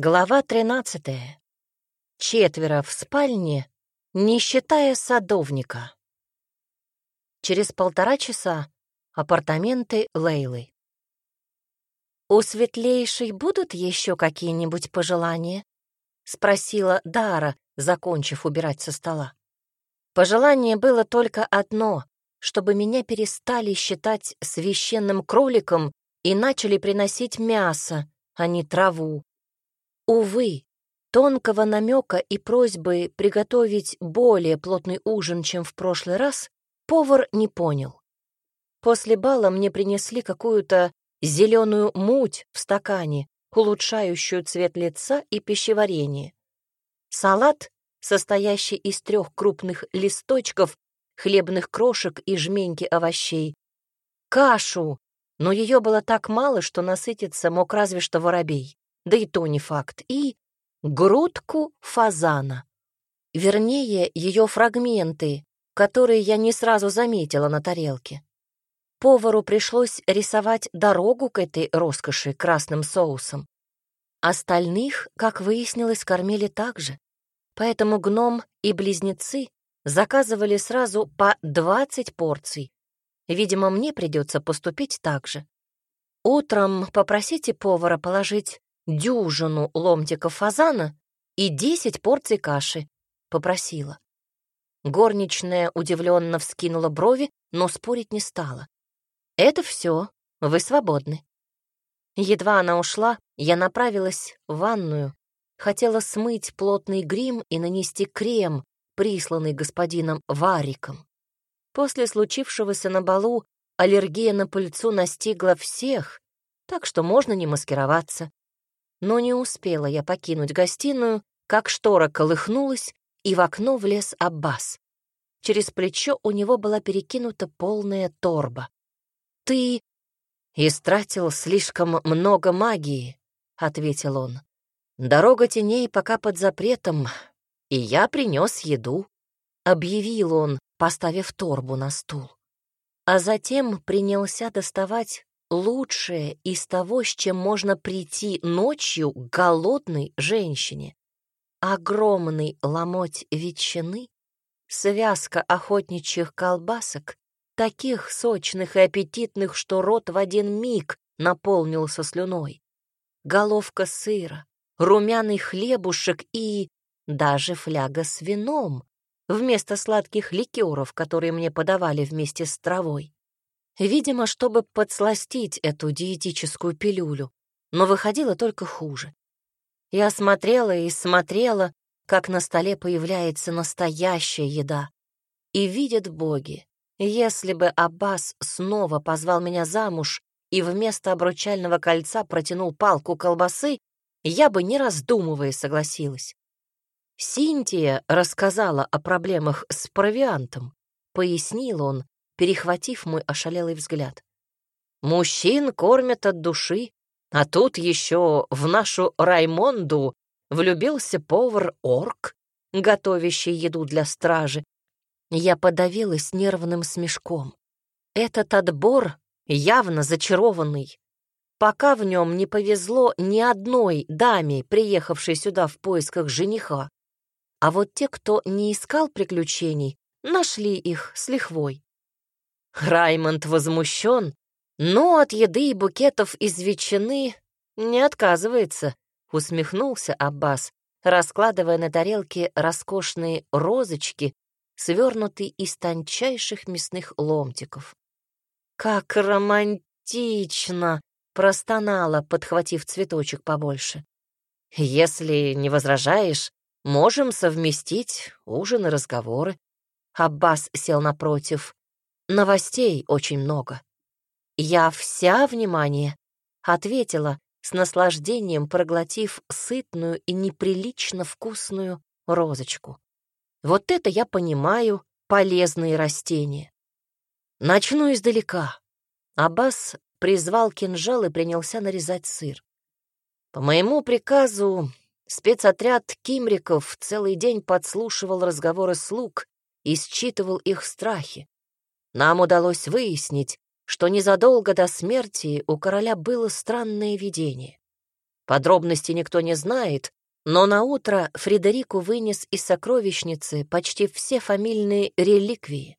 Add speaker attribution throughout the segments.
Speaker 1: Глава 13. Четверо в спальне, не считая садовника. Через полтора часа апартаменты Лейлы. «У светлейшей будут еще какие-нибудь пожелания?» — спросила Дара, закончив убирать со стола. Пожелание было только одно — чтобы меня перестали считать священным кроликом и начали приносить мясо, а не траву. Увы, тонкого намека и просьбы приготовить более плотный ужин, чем в прошлый раз, повар не понял. После бала мне принесли какую-то зеленую муть в стакане, улучшающую цвет лица и пищеварение. Салат, состоящий из трех крупных листочков, хлебных крошек и жменьки овощей. Кашу, но ее было так мало, что насытиться мог разве что воробей да и то не факт, и грудку фазана. Вернее, ее фрагменты, которые я не сразу заметила на тарелке. Повару пришлось рисовать дорогу к этой роскоши красным соусом. Остальных, как выяснилось, кормили так же. Поэтому гном и близнецы заказывали сразу по 20 порций. Видимо, мне придется поступить так же. Утром попросите повара положить дюжину ломтиков фазана и десять порций каши, попросила. Горничная удивленно вскинула брови, но спорить не стала. «Это все, вы свободны». Едва она ушла, я направилась в ванную, хотела смыть плотный грим и нанести крем, присланный господином Вариком. После случившегося на балу аллергия на пыльцу настигла всех, так что можно не маскироваться. Но не успела я покинуть гостиную, как штора колыхнулась, и в окно влез Аббас. Через плечо у него была перекинута полная торба. «Ты истратил слишком много магии», — ответил он. «Дорога теней пока под запретом, и я принес еду», — объявил он, поставив торбу на стул. А затем принялся доставать лучшее из того, с чем можно прийти ночью к голодной женщине. Огромный ломоть ветчины, связка охотничьих колбасок, таких сочных и аппетитных, что рот в один миг наполнился слюной, головка сыра, румяный хлебушек и даже фляга с вином вместо сладких ликеров, которые мне подавали вместе с травой. Видимо, чтобы подсластить эту диетическую пилюлю, но выходило только хуже. Я смотрела и смотрела, как на столе появляется настоящая еда. И видят боги, если бы Аббас снова позвал меня замуж и вместо обручального кольца протянул палку колбасы, я бы, не раздумывая, согласилась. Синтия рассказала о проблемах с провиантом. Пояснил он, перехватив мой ошалелый взгляд. «Мужчин кормят от души, а тут еще в нашу Раймонду влюбился повар-орк, готовящий еду для стражи. Я подавилась нервным смешком. Этот отбор явно зачарованный. Пока в нем не повезло ни одной даме, приехавшей сюда в поисках жениха. А вот те, кто не искал приключений, нашли их с лихвой. Раймонд возмущен, но от еды и букетов из ветчины не отказывается, усмехнулся Аббас, раскладывая на тарелке роскошные розочки, свернутые из тончайших мясных ломтиков. «Как романтично!» — простонала, подхватив цветочек побольше. «Если не возражаешь, можем совместить ужин и разговоры». Аббас сел напротив. Новостей очень много. Я вся внимание, ответила, с наслаждением проглотив сытную и неприлично вкусную розочку. Вот это я понимаю, полезные растения. Начну издалека. Аббас призвал кинжал и принялся нарезать сыр. По моему приказу спецотряд кимриков целый день подслушивал разговоры слуг и считывал их страхи. Нам удалось выяснить, что незадолго до смерти у короля было странное видение. Подробностей никто не знает, но на утро Фредерику вынес из сокровищницы почти все фамильные реликвии.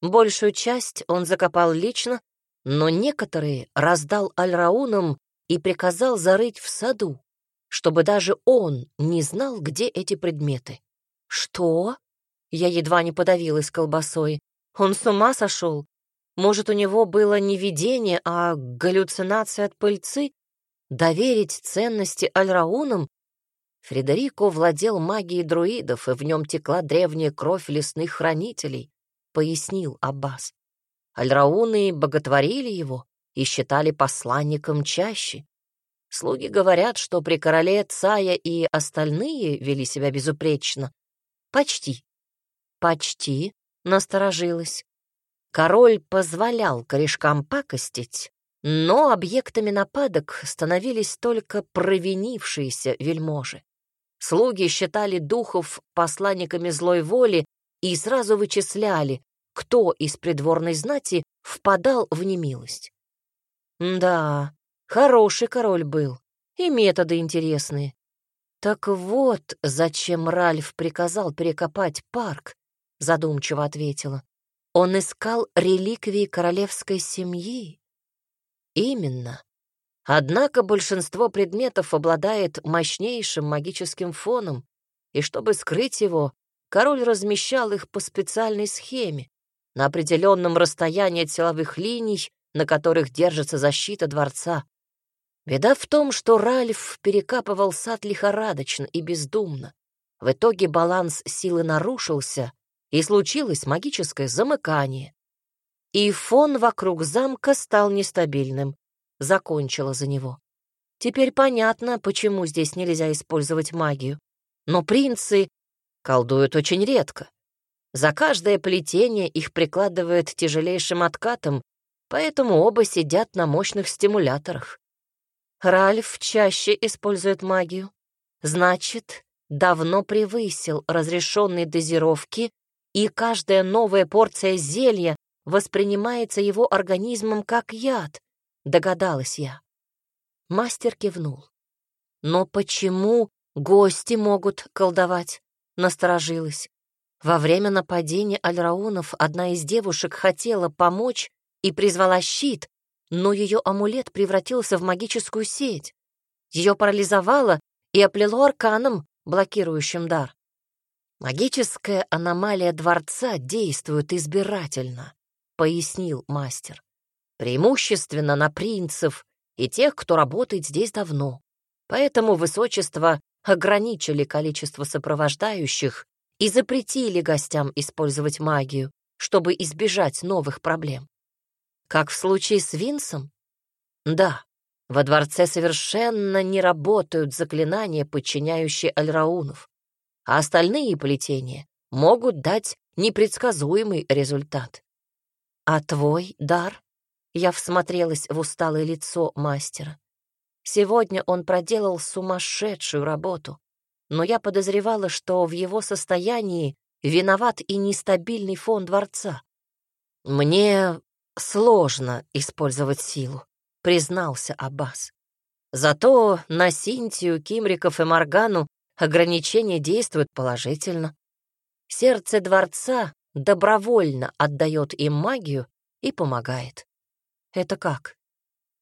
Speaker 1: Большую часть он закопал лично, но некоторые раздал Альраунам и приказал зарыть в саду, чтобы даже он не знал, где эти предметы. «Что?» Я едва не подавилась колбасой. «Он с ума сошел? Может, у него было не видение, а галлюцинация от пыльцы? Доверить ценности Альраунам Фредерико владел магией друидов, и в нем текла древняя кровь лесных хранителей, пояснил Аббас. Альрауны боготворили его и считали посланником чаще. Слуги говорят, что при короле Цая и остальные вели себя безупречно. Почти. Почти насторожилась. Король позволял корешкам пакостить, но объектами нападок становились только провинившиеся вельможи. Слуги считали духов посланниками злой воли и сразу вычисляли, кто из придворной знати впадал в немилость. Да, хороший король был, и методы интересные. Так вот, зачем Ральф приказал перекопать парк, задумчиво ответила. Он искал реликвии королевской семьи. Именно. Однако большинство предметов обладает мощнейшим магическим фоном, и чтобы скрыть его, король размещал их по специальной схеме, на определенном расстоянии от силовых линий, на которых держится защита дворца. Беда в том, что Ральф перекапывал сад лихорадочно и бездумно. В итоге баланс силы нарушился, и случилось магическое замыкание. И фон вокруг замка стал нестабильным закончила за него. Теперь понятно, почему здесь нельзя использовать магию. Но принцы колдуют очень редко. За каждое плетение их прикладывает тяжелейшим откатом, поэтому оба сидят на мощных стимуляторах. Ральф чаще использует магию. Значит, давно превысил разрешенные дозировки, и каждая новая порция зелья воспринимается его организмом как яд, догадалась я. Мастер кивнул. Но почему гости могут колдовать? Насторожилась. Во время нападения альраунов одна из девушек хотела помочь и призвала щит, но ее амулет превратился в магическую сеть. Ее парализовало и оплело арканом, блокирующим дар. «Магическая аномалия дворца действует избирательно», — пояснил мастер преимущественно на принцев и тех, кто работает здесь давно. Поэтому высочество ограничили количество сопровождающих и запретили гостям использовать магию, чтобы избежать новых проблем. Как в случае с Винсом? Да, во дворце совершенно не работают заклинания, подчиняющие альраунов, а остальные плетения могут дать непредсказуемый результат. А твой дар? Я всмотрелась в усталое лицо мастера. Сегодня он проделал сумасшедшую работу, но я подозревала, что в его состоянии виноват и нестабильный фон дворца. «Мне сложно использовать силу», — признался Аббас. «Зато на Синтию, Кимриков и Моргану ограничения действуют положительно. Сердце дворца добровольно отдает им магию и помогает. Это как?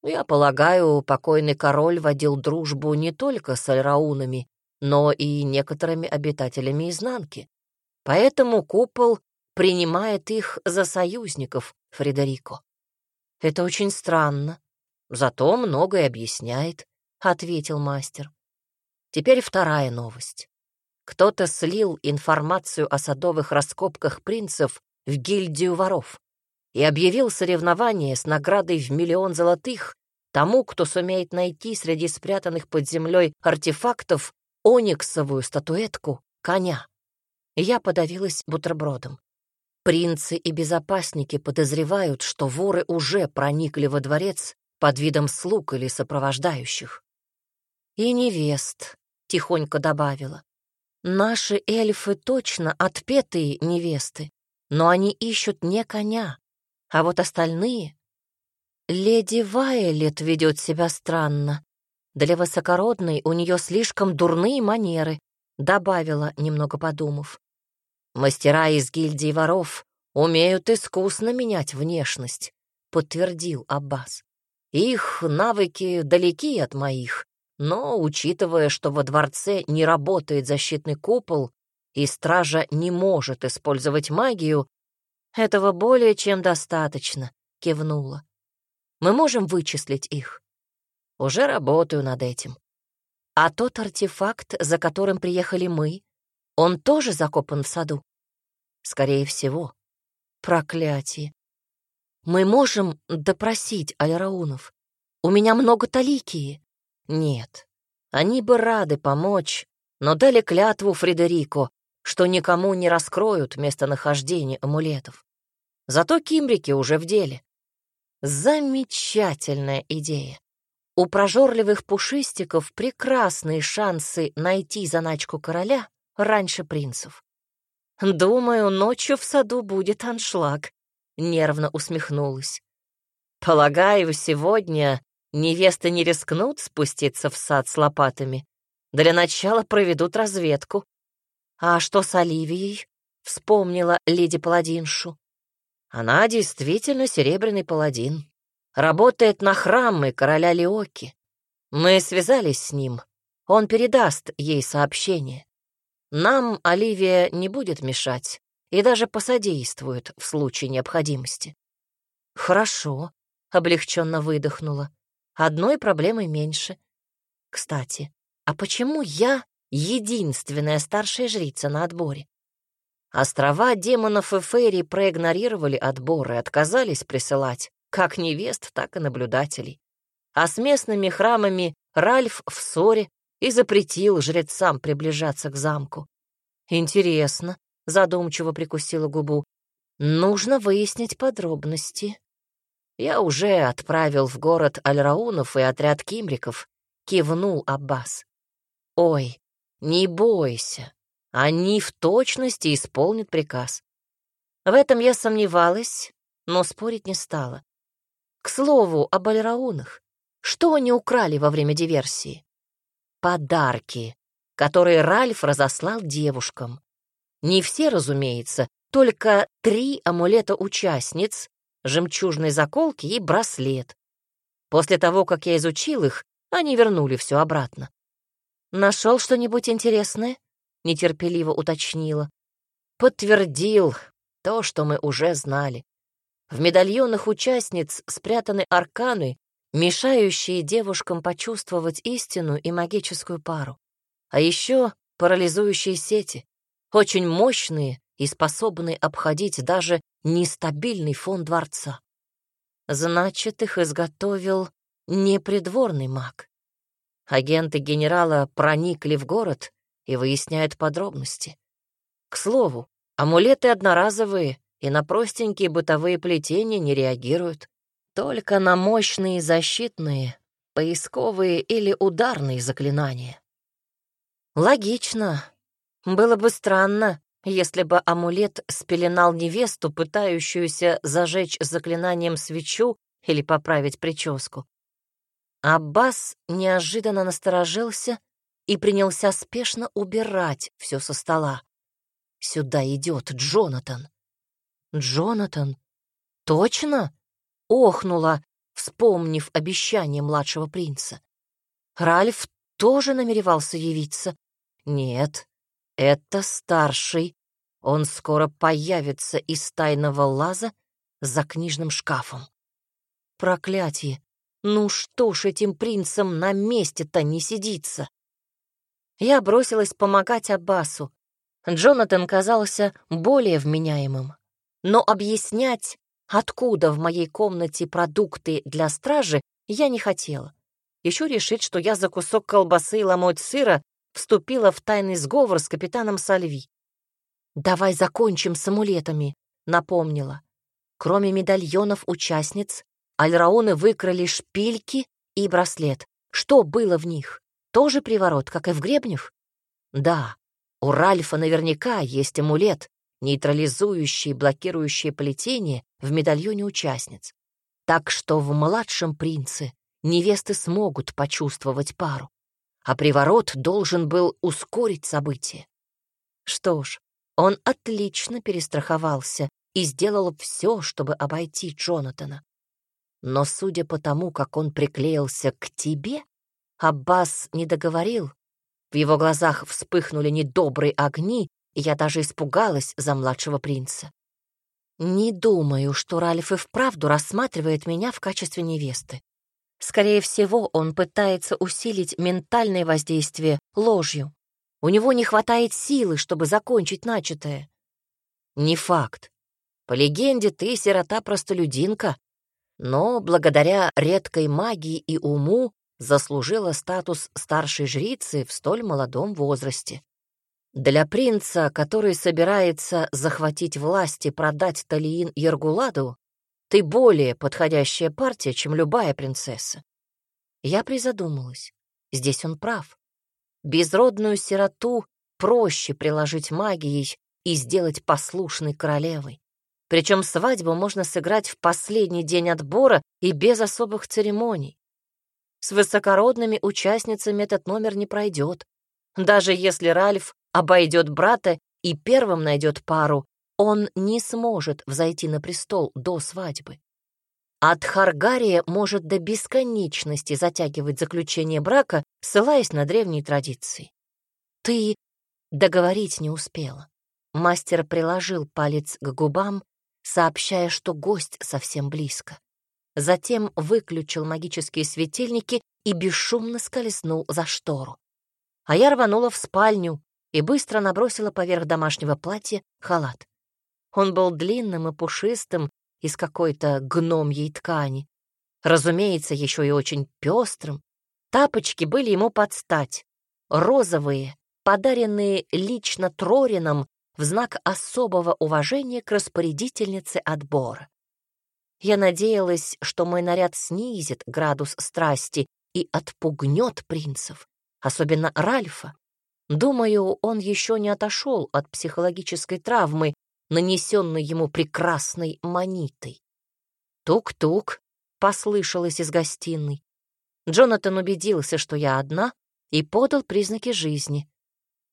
Speaker 1: Я полагаю, покойный король водил дружбу не только с альраунами, но и некоторыми обитателями изнанки. Поэтому купол принимает их за союзников, Фредерико. Это очень странно, зато многое объясняет, — ответил мастер. Теперь вторая новость. Кто-то слил информацию о садовых раскопках принцев в гильдию воров и объявил соревнование с наградой в миллион золотых тому, кто сумеет найти среди спрятанных под землей артефактов ониксовую статуэтку коня. Я подавилась бутербродом. Принцы и безопасники подозревают, что воры уже проникли во дворец под видом слуг или сопровождающих. И невест, — тихонько добавила. Наши эльфы точно отпетые невесты, но они ищут не коня, а вот остальные... Леди Вайлет ведет себя странно. Для высокородной у нее слишком дурные манеры, добавила, немного подумав. Мастера из гильдии воров умеют искусно менять внешность, подтвердил Аббас. Их навыки далеки от моих, но, учитывая, что во дворце не работает защитный купол и стража не может использовать магию, этого более чем достаточно, кивнула. Мы можем вычислить их. Уже работаю над этим. А тот артефакт, за которым приехали мы, он тоже закопан в саду? Скорее всего. Проклятие. Мы можем допросить Альраунов. У меня много таликии. Нет, они бы рады помочь, но дали клятву Фредерико, что никому не раскроют местонахождение амулетов. Зато кимрики уже в деле. Замечательная идея. У прожорливых пушистиков прекрасные шансы найти заначку короля раньше принцев. «Думаю, ночью в саду будет аншлаг», — нервно усмехнулась. «Полагаю, сегодня невесты не рискнут спуститься в сад с лопатами. Для начала проведут разведку. А что с Оливией?» — вспомнила леди Паладиншу. «Она действительно серебряный паладин, Работает на храмы короля Леоки. Мы связались с ним. Он передаст ей сообщение. Нам Оливия не будет мешать и даже посодействует в случае необходимости. Хорошо, облегченно выдохнула. Одной проблемой меньше. Кстати, а почему я единственная старшая жрица на отборе? Острова демонов и фейри проигнорировали отбор и отказались присылать как невест, так и наблюдателей. А с местными храмами Ральф в ссоре и запретил жрецам приближаться к замку. «Интересно», — задумчиво прикусила губу, — «нужно выяснить подробности». «Я уже отправил в город Альраунов и отряд кимриков», — кивнул Аббас. «Ой, не бойся, они в точности исполнят приказ». В этом я сомневалась, но спорить не стала. К слову, об Альраунах. Что они украли во время диверсии? Подарки, которые Ральф разослал девушкам. Не все, разумеется, только три амулета участниц, жемчужной заколки и браслет. После того, как я изучил их, они вернули все обратно. «Нашел что-нибудь интересное?» — нетерпеливо уточнила. «Подтвердил то, что мы уже знали. В медальонах участниц спрятаны арканы, мешающие девушкам почувствовать истину и магическую пару. А еще парализующие сети, очень мощные и способные обходить даже нестабильный фон дворца. Значит, их изготовил не придворный маг. Агенты генерала проникли в город и выясняют подробности. К слову, амулеты одноразовые и на простенькие бытовые плетения не реагируют. Только на мощные защитные, поисковые или ударные заклинания. Логично. Было бы странно, если бы амулет спеленал невесту, пытающуюся зажечь заклинанием свечу или поправить прическу. Аббас неожиданно насторожился и принялся спешно убирать все со стола. Сюда идет Джонатан. «Джонатан? Точно?» — охнула, вспомнив обещание младшего принца. Ральф тоже намеревался явиться. «Нет, это старший. Он скоро появится из тайного лаза за книжным шкафом. Проклятие! Ну что ж этим принцам на месте-то не сидится?» Я бросилась помогать Аббасу. Джонатан казался более вменяемым. Но объяснять, откуда в моей комнате продукты для стражи, я не хотела. Еще решить, что я за кусок колбасы и ломоть сыра вступила в тайный сговор с капитаном Сальви. «Давай закончим с амулетами», — напомнила. Кроме медальонов участниц, альраоны выкрали шпильки и браслет. Что было в них? Тоже приворот, как и в гребнях? Да, у Ральфа наверняка есть амулет, нейтрализующие и блокирующие плетение в медальоне участниц. Так что в младшем принце невесты смогут почувствовать пару, а приворот должен был ускорить события. Что ж, он отлично перестраховался и сделал все, чтобы обойти Джонатана. Но судя по тому, как он приклеился к тебе, Аббас не договорил. В его глазах вспыхнули недобрые огни, и я даже испугалась за младшего принца. Не думаю, что Ральф и вправду рассматривает меня в качестве невесты. Скорее всего, он пытается усилить ментальное воздействие ложью. У него не хватает силы, чтобы закончить начатое. Не факт. По легенде, ты сирота-простолюдинка, но благодаря редкой магии и уму заслужила статус старшей жрицы в столь молодом возрасте. Для принца, который собирается захватить власть и продать Талиин Ергуладу, ты более подходящая партия, чем любая принцесса. Я призадумалась. Здесь он прав. Безродную сироту проще приложить магией и сделать послушной королевой. Причем свадьбу можно сыграть в последний день отбора и без особых церемоний. С высокородными участницами этот номер не пройдет. Даже если Ральф обойдет брата и первым найдет пару, он не сможет взойти на престол до свадьбы. От Харгария может до бесконечности затягивать заключение брака, ссылаясь на древние традиции. Ты договорить не успела. Мастер приложил палец к губам, сообщая, что гость совсем близко. Затем выключил магические светильники и бесшумно скользнул за штору. А я рванула в спальню, и быстро набросила поверх домашнего платья халат. Он был длинным и пушистым, из какой-то гномьей ткани. Разумеется, еще и очень пестрым. Тапочки были ему под стать. Розовые, подаренные лично Трорином в знак особого уважения к распорядительнице отбора. Я надеялась, что мой наряд снизит градус страсти и отпугнет принцев, особенно Ральфа. Думаю, он еще не отошел от психологической травмы, нанесенной ему прекрасной манитой. «Тук-тук», — послышалось из гостиной. Джонатан убедился, что я одна, и подал признаки жизни.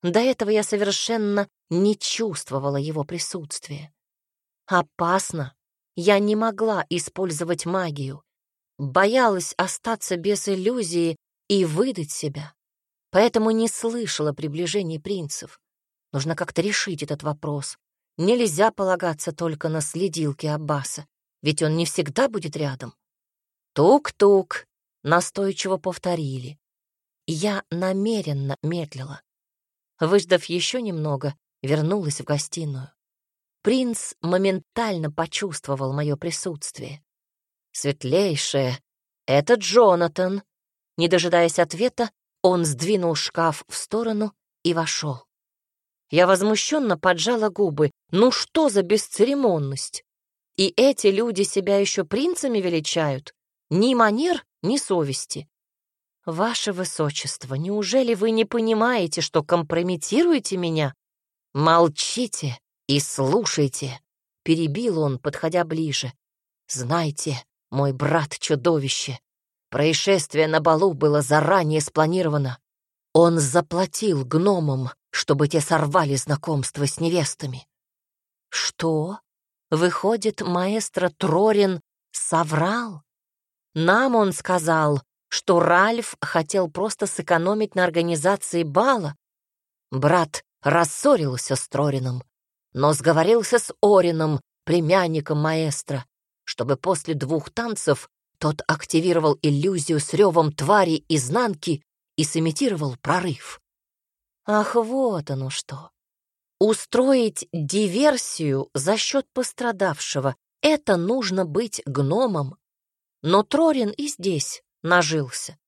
Speaker 1: До этого я совершенно не чувствовала его присутствия. Опасно. Я не могла использовать магию. Боялась остаться без иллюзии и выдать себя поэтому не слышала приближений принцев. Нужно как-то решить этот вопрос. Нельзя полагаться только на следилки Аббаса, ведь он не всегда будет рядом. Тук-тук, настойчиво повторили. Я намеренно медлила. Выждав еще немного, вернулась в гостиную. Принц моментально почувствовал мое присутствие. «Светлейшая, это Джонатан!» Не дожидаясь ответа, он сдвинул шкаф в сторону и вошел. Я возмущенно поджала губы. Ну что за бесцеремонность? И эти люди себя еще принцами величают? Ни манер, ни совести. Ваше Высочество, неужели вы не понимаете, что компрометируете меня? Молчите и слушайте, перебил он, подходя ближе. Знайте, мой брат чудовище, Происшествие на балу было заранее спланировано. Он заплатил гномам, чтобы те сорвали знакомство с невестами. Что? Выходит, маэстро Трорин соврал? Нам он сказал, что Ральф хотел просто сэкономить на организации бала. Брат рассорился с Трорином, но сговорился с Орином, племянником маэстро, чтобы после двух танцев тот активировал иллюзию с ревом твари изнанки и сымитировал прорыв. Ах, вот оно что. Устроить диверсию за счет пострадавшего — это нужно быть гномом. Но Трорин и здесь нажился.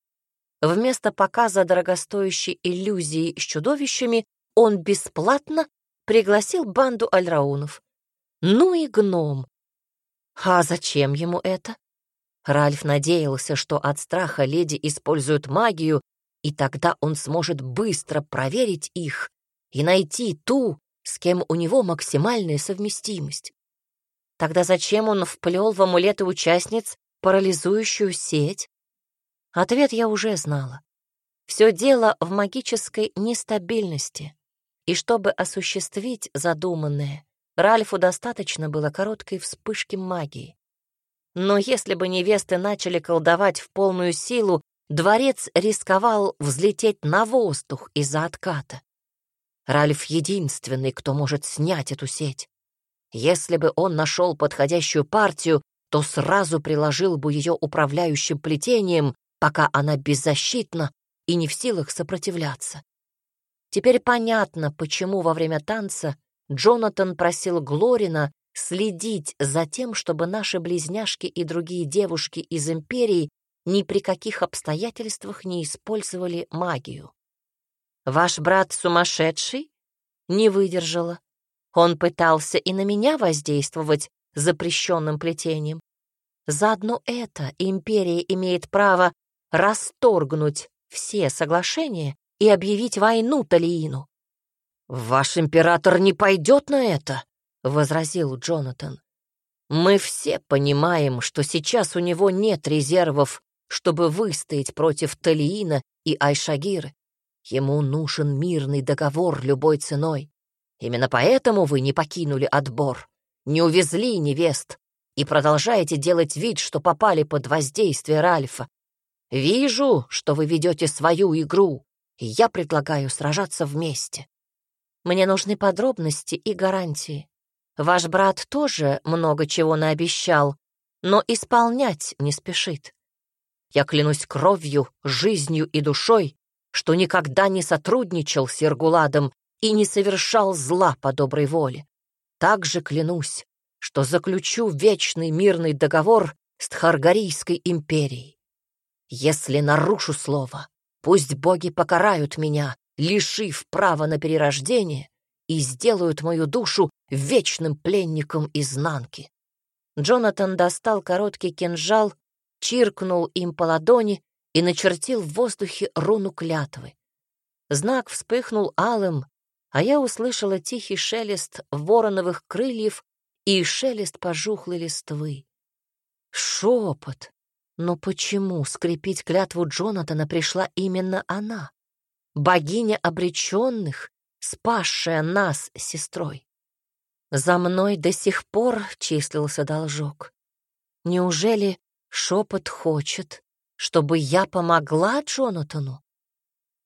Speaker 1: Вместо показа дорогостоящей иллюзии с чудовищами он бесплатно пригласил банду альраунов. Ну и гном. А зачем ему это? Ральф надеялся, что от страха леди используют магию, и тогда он сможет быстро проверить их и найти ту, с кем у него максимальная совместимость. Тогда зачем он вплел в амулеты участниц парализующую сеть? Ответ я уже знала. Все дело в магической нестабильности. И чтобы осуществить задуманное, Ральфу достаточно было короткой вспышки магии. Но если бы невесты начали колдовать в полную силу, дворец рисковал взлететь на воздух из-за отката. Ральф единственный, кто может снять эту сеть. Если бы он нашел подходящую партию, то сразу приложил бы ее управляющим плетением, пока она беззащитна и не в силах сопротивляться. Теперь понятно, почему во время танца Джонатан просил Глорина следить за тем, чтобы наши близняшки и другие девушки из Империи ни при каких обстоятельствах не использовали магию. «Ваш брат сумасшедший?» Не выдержала. Он пытался и на меня воздействовать запрещенным плетением. Заодно это империя имеет право расторгнуть все соглашения и объявить войну Талиину. «Ваш император не пойдет на это», — возразил Джонатан. «Мы все понимаем, что сейчас у него нет резервов, чтобы выстоять против Талиина и Айшагиры. Ему нужен мирный договор любой ценой. Именно поэтому вы не покинули отбор, не увезли невест и продолжаете делать вид, что попали под воздействие Ральфа. Вижу, что вы ведете свою игру, и я предлагаю сражаться вместе. Мне нужны подробности и гарантии. Ваш брат тоже много чего наобещал, но исполнять не спешит. Я клянусь кровью, жизнью и душой, что никогда не сотрудничал с Иргуладом и не совершал зла по доброй воле. Также клянусь, что заключу вечный мирный договор с Тхаргарийской империей. Если нарушу слово, пусть боги покарают меня, лишив права на перерождение, и сделают мою душу вечным пленником изнанки. Джонатан достал короткий кинжал, чиркнул им по ладони и начертил в воздухе руну клятвы. Знак вспыхнул алым, а я услышала тихий шелест вороновых крыльев и шелест пожухлой листвы. Шепот. Но почему скрепить клятву Джонатана пришла именно она? Богиня обреченных, спасшая нас сестрой. За мной до сих пор числился должок. Неужели шепот хочет, чтобы я помогла Джонатану?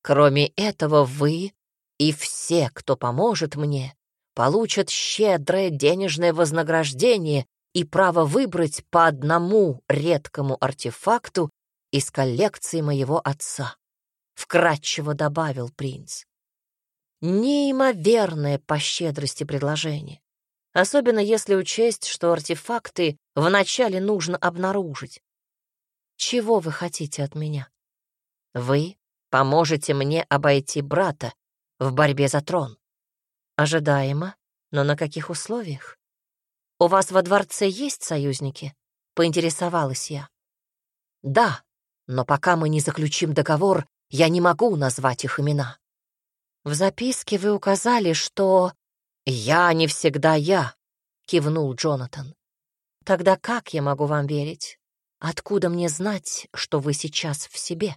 Speaker 1: Кроме этого, вы и все, кто поможет мне, получат щедрое денежное вознаграждение и право выбрать по одному редкому артефакту из коллекции моего отца», — вкратчиво добавил принц. Неимоверное по щедрости предложение, особенно если учесть, что артефакты вначале нужно обнаружить. Чего вы хотите от меня? Вы поможете мне обойти брата в борьбе за трон. Ожидаемо, но на каких условиях? У вас во дворце есть союзники? Поинтересовалась я. Да, но пока мы не заключим договор, я не могу назвать их имена. В записке вы указали, что... «Я не всегда я», — кивнул Джонатан. «Тогда как я могу вам верить? Откуда мне знать, что вы сейчас в себе?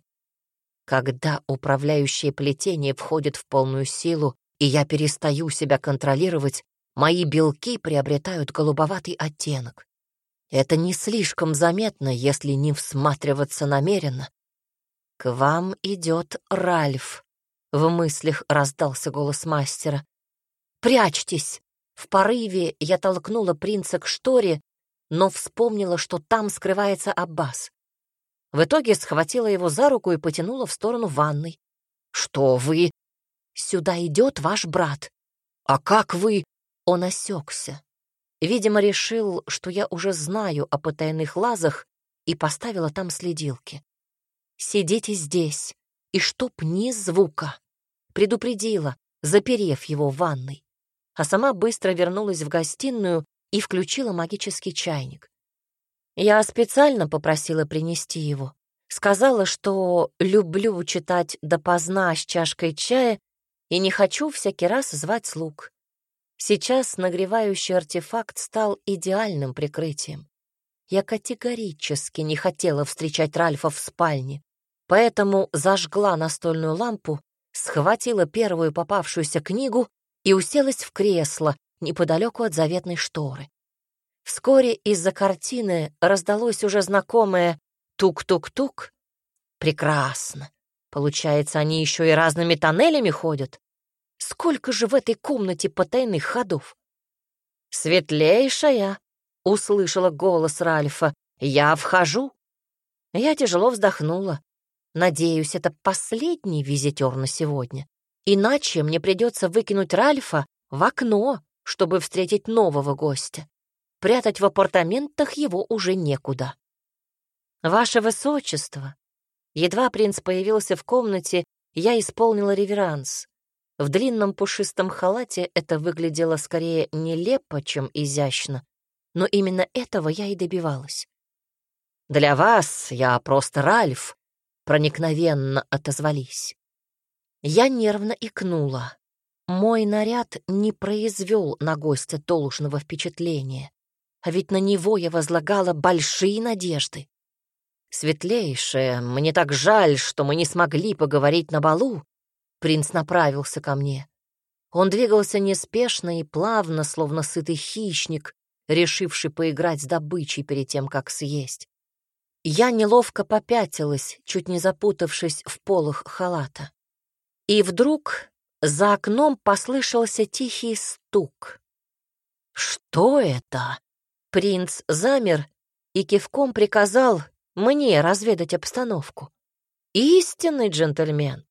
Speaker 1: Когда управляющее плетение входит в полную силу, и я перестаю себя контролировать, мои белки приобретают голубоватый оттенок. Это не слишком заметно, если не всматриваться намеренно. «К вам идет Ральф», — в мыслях раздался голос мастера. «Прячьтесь!» В порыве я толкнула принца к шторе, но вспомнила, что там скрывается Аббас. В итоге схватила его за руку и потянула в сторону ванной. «Что вы?» «Сюда идет ваш брат». «А как вы?» Он осекся. Видимо, решил, что я уже знаю о потайных лазах и поставила там следилки. «Сидите здесь, и чтоб ни звука», — предупредила, заперев его в ванной, а сама быстро вернулась в гостиную и включила магический чайник. Я специально попросила принести его. Сказала, что люблю читать допоздна с чашкой чая и не хочу всякий раз звать слуг. Сейчас нагревающий артефакт стал идеальным прикрытием. Я категорически не хотела встречать Ральфа в спальне. поэтому зажгла настольную лампу, схватила первую попавшуюся книгу и уселась в кресло неподалеку от заветной шторы. Вскоре из-за картины раздалось уже знакомое «тук-тук-тук». Прекрасно. Получается, они еще и разными тоннелями ходят. Сколько же в этой комнате потайных ходов? «Светлейшая!» — услышала голос Ральфа. «Я вхожу!» Я тяжело вздохнула. Надеюсь, это последний визитер на сегодня. Иначе мне придется выкинуть Ральфа в окно, чтобы встретить нового гостя. Прятать в апартаментах его уже некуда. «Ваше Высочество!» Едва принц появился в комнате, я исполнила реверанс. В длинном пушистом халате это выглядело скорее нелепо, чем изящно, но именно этого я и добивалась. «Для вас я просто Ральф», — проникновенно отозвались. Я нервно икнула. Мой наряд не произвел на гостя должного впечатления, а ведь на него я возлагала большие надежды. «Светлейшая, мне так жаль, что мы не смогли поговорить на балу». Принц направился ко мне. Он двигался неспешно и плавно, словно сытый хищник, решивший поиграть с добычей перед тем, как съесть. Я неловко попятилась, чуть не запутавшись в полах халата. И вдруг за окном послышался тихий стук. «Что это?» Принц замер и кивком приказал мне разведать обстановку. Истинный джентльмен,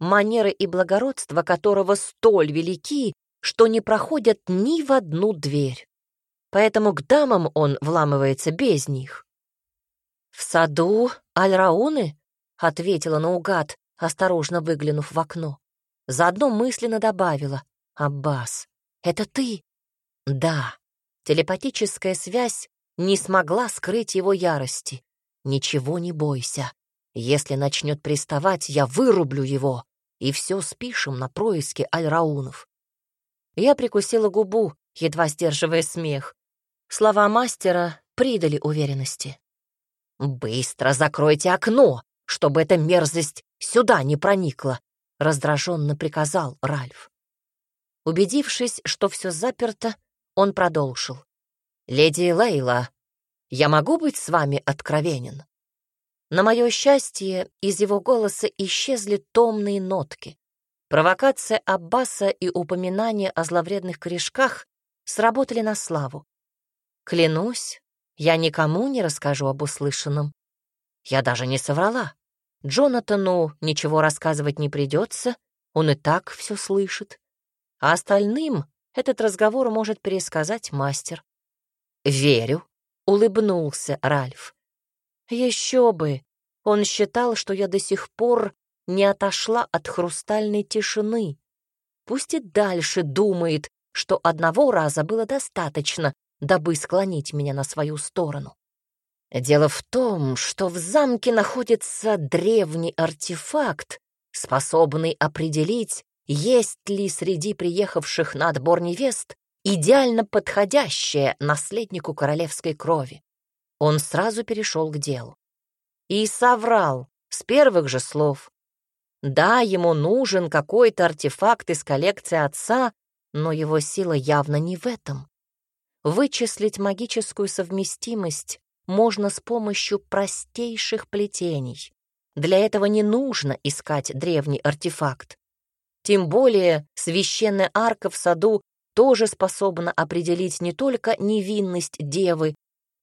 Speaker 1: манеры и благородство которого столь велики, что не проходят ни в одну дверь. Поэтому к дамам он вламывается без них. «В саду Альрауны?» — ответила наугад, осторожно выглянув в окно. Заодно мысленно добавила. «Аббас, это ты?» «Да». Телепатическая связь не смогла скрыть его ярости. Ничего не бойся. Если начнет приставать, я вырублю его, и все спишем на происки альраунов. Я прикусила губу, едва сдерживая смех. Слова мастера придали уверенности. «Быстро закройте окно, чтобы эта мерзость сюда не проникла», — раздраженно приказал Ральф. Убедившись, что все заперто, он продолжил. «Леди Лейла, я могу быть с вами откровенен?» На мое счастье, из его голоса исчезли томные нотки. Провокация Аббаса и упоминание о зловредных корешках сработали на славу. Клянусь, я никому не расскажу об услышанном. Я даже не соврала. Джонатану ничего рассказывать не придется, он и так все слышит. А остальным этот разговор может пересказать мастер. «Верю», улыбнулся Ральф. Еще бы! Он считал, что я до сих пор не отошла от хрустальной тишины. Пусть и дальше думает, что одного раза было достаточно, дабы склонить меня на свою сторону. Дело в том, что в замке находится древний артефакт, способный определить, есть ли среди приехавших на отбор невест идеально подходящее наследнику королевской крови. Он сразу перешел к делу. И соврал с первых же слов. Да, ему нужен какой-то артефакт из коллекции отца, но его сила явно не в этом. Вычислить магическую совместимость можно с помощью простейших плетений. Для этого не нужно искать древний артефакт. Тем более священная арка в саду тоже способна определить не только невинность девы,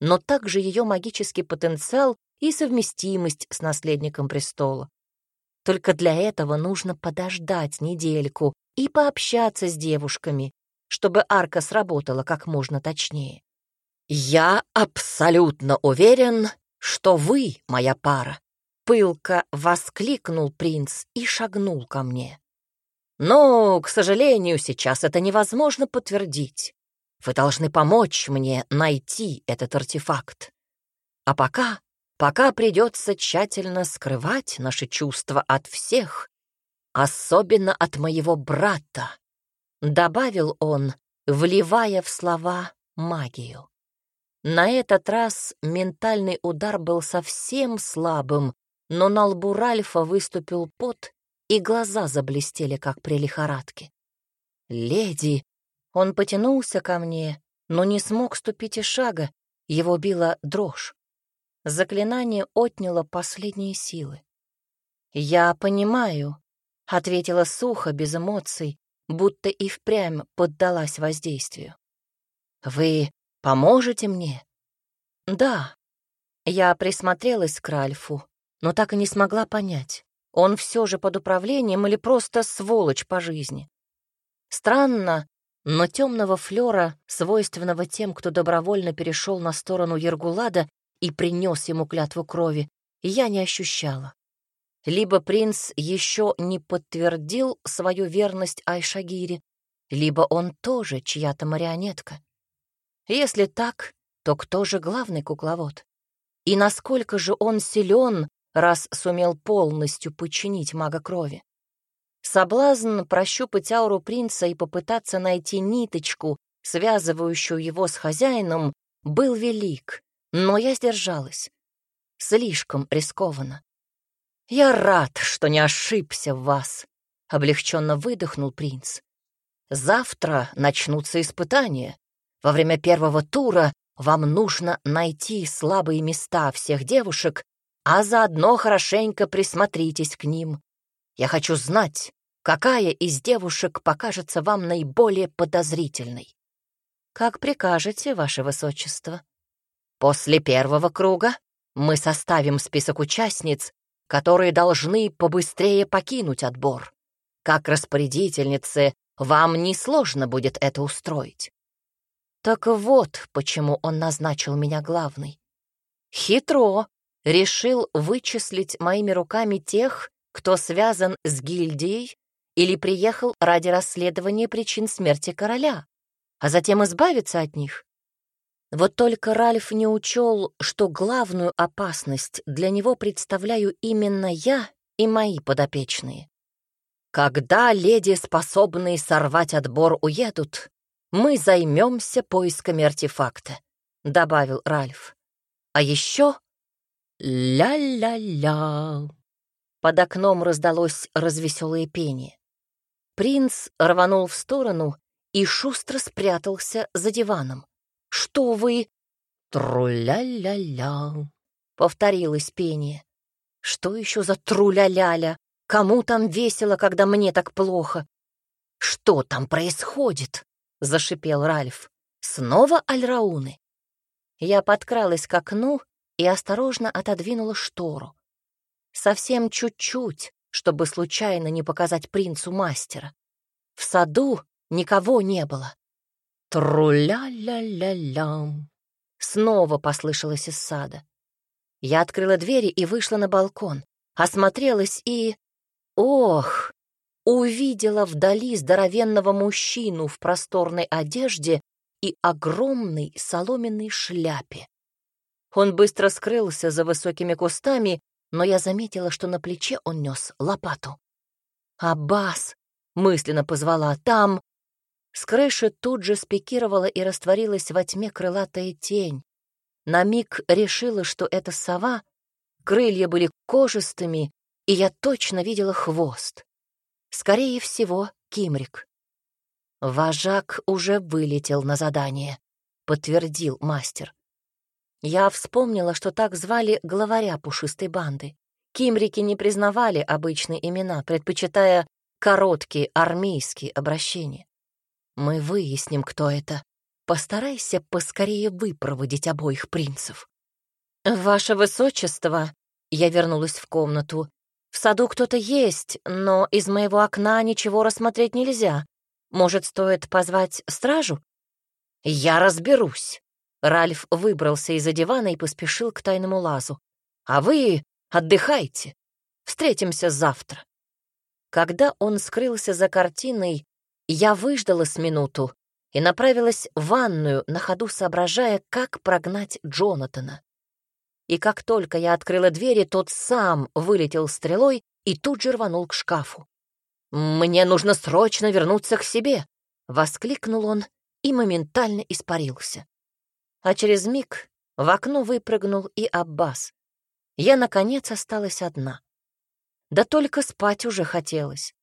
Speaker 1: но также ее магический потенциал и совместимость с наследником престола. Только для этого нужно подождать недельку и пообщаться с девушками, чтобы арка сработала как можно точнее. «Я абсолютно уверен, что вы моя пара», — пылко воскликнул принц и шагнул ко мне. Но, к сожалению, сейчас это невозможно подтвердить. Вы должны помочь мне найти этот артефакт. А пока, пока придется тщательно скрывать наши чувства от всех, особенно от моего брата, добавил он, вливая в слова магию. На этот раз ментальный удар был совсем слабым, но на лбу Ральфа выступил пот, и глаза заблестели, как при лихорадке. «Леди!» Он потянулся ко мне, но не смог ступить и шага, его била дрожь. Заклинание отняло последние силы. «Я понимаю», — ответила сухо, без эмоций, будто и впрямь поддалась воздействию. «Вы поможете мне?» «Да». Я присмотрелась к Ральфу, но так и не смогла понять, он все же под управлением или просто сволочь по жизни. Странно, но темного флера, свойственного тем, кто добровольно перешел на сторону Ергулада и принес ему клятву крови, я не ощущала. Либо принц еще не подтвердил свою верность Айшагире, либо он тоже чья-то марионетка. Если так, то кто же главный кукловод? И насколько же он силен, раз сумел полностью подчинить мага крови? Соблазн прощупать ауру принца и попытаться найти ниточку, связывающую его с хозяином, был велик, но я сдержалась. Слишком рискованно. «Я рад, что не ошибся в вас», — облегченно выдохнул принц. «Завтра начнутся испытания. Во время первого тура вам нужно найти слабые места всех девушек, а заодно хорошенько присмотритесь к ним. Я хочу знать, какая из девушек покажется вам наиболее подозрительной. Как прикажете, ваше высочество. После первого круга мы составим список участниц, которые должны побыстрее покинуть отбор. Как распорядительнице вам несложно будет это устроить. Так вот, почему он назначил меня главной. Хитро решил вычислить моими руками тех, кто связан с гильдией или приехал ради расследования причин смерти короля, а затем избавиться от них. Вот только Ральф не учел, что главную опасность для него представляю именно я и мои подопечные. Когда леди, способные сорвать отбор, уедут, мы займемся поисками артефакта, — добавил Ральф. А еще... Ля-ля-ля. Под окном раздалось развеселое пение. Принц рванул в сторону и шустро спрятался за диваном. «Что вы...» «Тру-ля-ля-ля», — повторилось пение. «Что еще за тру-ля-ля-ля? Кому там весело, когда мне так плохо?» «Что там происходит?» — зашипел Ральф. «Снова альрауны?» Я подкралась к окну и осторожно отодвинула штору. Совсем чуть-чуть, чтобы случайно не показать принцу мастера. В саду никого не было. Тру-ля-ля-ля-лям. Снова послышалось из сада. Я открыла двери и вышла на балкон, осмотрелась и... Ох! Увидела вдали здоровенного мужчину в просторной одежде и огромной соломенной шляпе. Он быстро скрылся за высокими кустами, но я заметила, что на плече он нес лопату. «Аббас!» — мысленно позвала. «Там!» С крыши тут же спикировала и растворилась во тьме крылатая тень. На миг решила, что это сова. Крылья были кожистыми, и я точно видела хвост. Скорее всего, кимрик. Вожак уже вылетел на задание, подтвердил мастер. Я вспомнила, что так звали главаря пушистой банды. Кимрики не признавали обычные имена, предпочитая короткие армейские обращения. Мы выясним, кто это. Постарайся поскорее выпроводить обоих принцев. Ваше Высочество, я вернулась в комнату. В саду кто-то есть, но из моего окна ничего рассмотреть нельзя. Может, стоит позвать стражу? Я разберусь. Ральф выбрался из-за дивана и поспешил к тайному лазу. «А вы отдыхайте. Встретимся завтра». Когда он скрылся за картиной, я выждала с минуту и направилась в ванную, на ходу соображая, как прогнать Джонатана. И как только я открыла двери, тот сам вылетел стрелой и тут же рванул к шкафу. «Мне нужно срочно вернуться к себе!» — воскликнул он и моментально испарился а через миг в окно выпрыгнул и Аббас. я, наконец, осталась одна. Да только спать уже хотелось.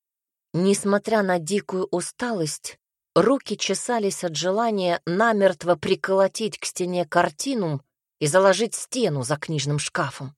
Speaker 1: Несмотря на дикую усталость, руки чесались от желания намертво приколотить к стене картину и заложить стену за книжным шкафом.